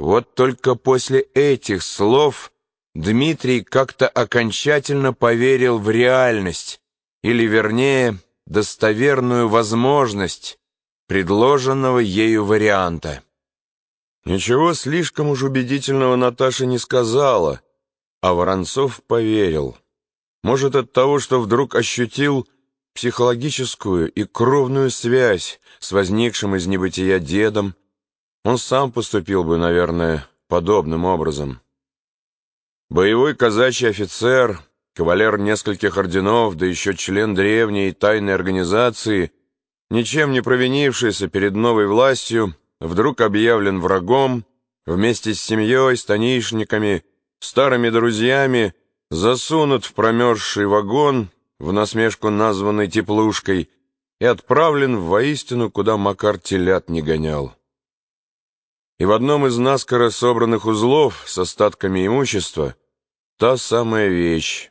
Вот только после этих слов Дмитрий как-то окончательно поверил в реальность, или, вернее, достоверную возможность предложенного ею варианта. Ничего слишком уж убедительного Наташа не сказала, а Воронцов поверил. Может, от того, что вдруг ощутил психологическую и кровную связь с возникшим из небытия дедом, он сам поступил бы, наверное, подобным образом. Боевой казачий офицер, кавалер нескольких орденов, да еще член древней тайной организации, ничем не провинившийся перед новой властью, вдруг объявлен врагом, вместе с семьей, станишниками, старыми друзьями, засунут в промерзший вагон, в насмешку названный теплушкой, и отправлен воистину, куда Макар телят не гонял. И в одном из наскоро собранных узлов с остатками имущества та самая вещь,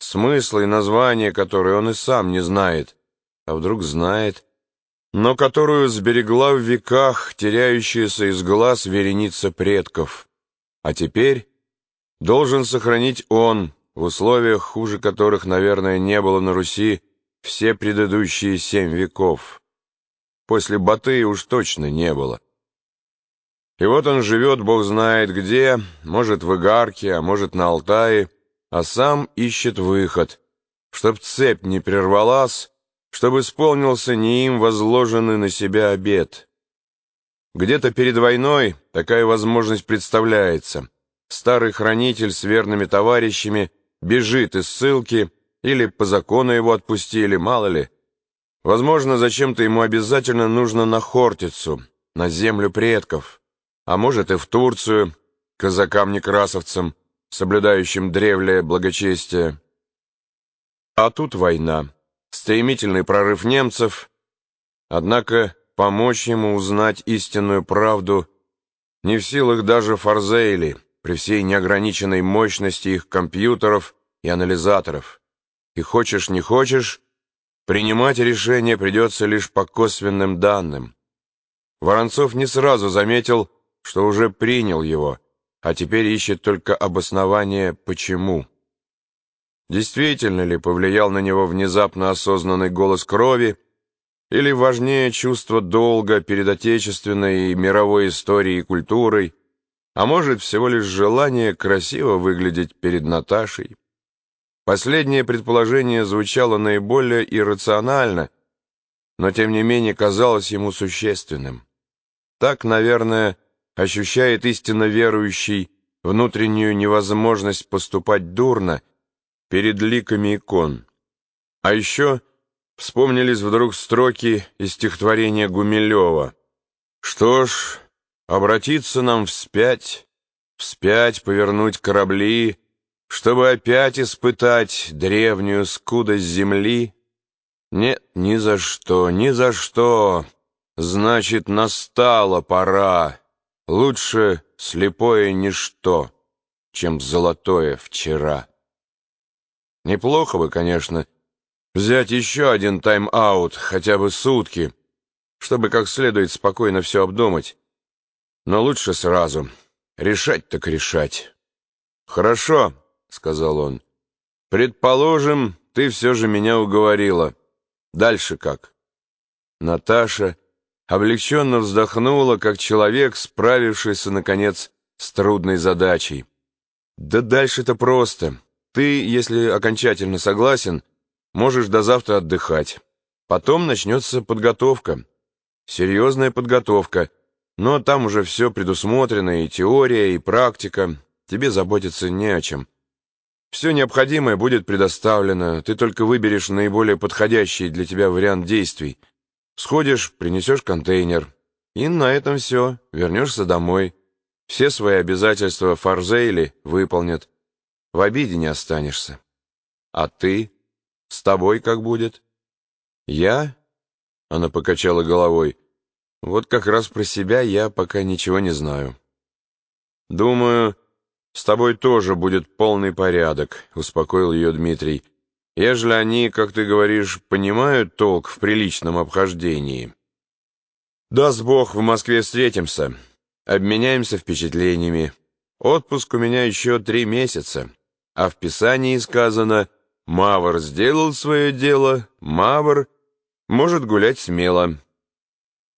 смысл и название которой он и сам не знает, а вдруг знает, но которую сберегла в веках теряющаяся из глаз вереница предков. А теперь должен сохранить он, в условиях, хуже которых, наверное, не было на Руси все предыдущие семь веков. После Батыя уж точно не было. И вот он живет, бог знает где, может в Игарке, а может на Алтае, а сам ищет выход, чтоб цепь не прервалась, чтобы исполнился не им возложенный на себя обет. Где-то перед войной такая возможность представляется. Старый хранитель с верными товарищами бежит из ссылки или по закону его отпустили, мало ли. Возможно, зачем-то ему обязательно нужно на Хортицу, на землю предков а может и в Турцию, казакам-некрасовцам, соблюдающим древнее благочестие. А тут война, стремительный прорыв немцев, однако помочь ему узнать истинную правду не в силах даже Фарзейли при всей неограниченной мощности их компьютеров и анализаторов. И хочешь не хочешь, принимать решение придется лишь по косвенным данным. Воронцов не сразу заметил, что уже принял его, а теперь ищет только обоснование «почему». Действительно ли повлиял на него внезапно осознанный голос крови, или важнее чувство долга перед отечественной и мировой историей и культурой, а может, всего лишь желание красиво выглядеть перед Наташей? Последнее предположение звучало наиболее иррационально, но тем не менее казалось ему существенным. Так, наверное, ощущает истинно верующий внутреннюю невозможность поступать дурно перед ликами икон. А еще вспомнились вдруг строки из стихотворения Гумилева. «Что ж, обратиться нам вспять, вспять повернуть корабли, чтобы опять испытать древнюю скудость земли? Нет, ни за что, ни за что. Значит, настала пора». Лучше слепое ничто, чем золотое вчера. Неплохо бы, конечно, взять еще один тайм-аут, хотя бы сутки, чтобы как следует спокойно все обдумать. Но лучше сразу. Решать так решать. «Хорошо», — сказал он. «Предположим, ты все же меня уговорила. Дальше как?» Наташа облегченно вздохнула, как человек, справившийся, наконец, с трудной задачей. «Да дальше-то просто. Ты, если окончательно согласен, можешь до завтра отдыхать. Потом начнется подготовка. Серьезная подготовка. Но там уже все предусмотрено, и теория, и практика. Тебе заботиться не о чем. Все необходимое будет предоставлено. Ты только выберешь наиболее подходящий для тебя вариант действий — Сходишь, принесешь контейнер. И на этом все. Вернешься домой. Все свои обязательства Фарзейли выполнят. В обиде не останешься. А ты? С тобой как будет? Я? Она покачала головой. Вот как раз про себя я пока ничего не знаю. Думаю, с тобой тоже будет полный порядок, успокоил ее Дмитрий ежели они, как ты говоришь, понимают толк в приличном обхождении. Даст Бог, в Москве встретимся. обменяемся впечатлениями. Отпуск у меня еще три месяца, а в Писании сказано «Мавр сделал свое дело, Мавр может гулять смело».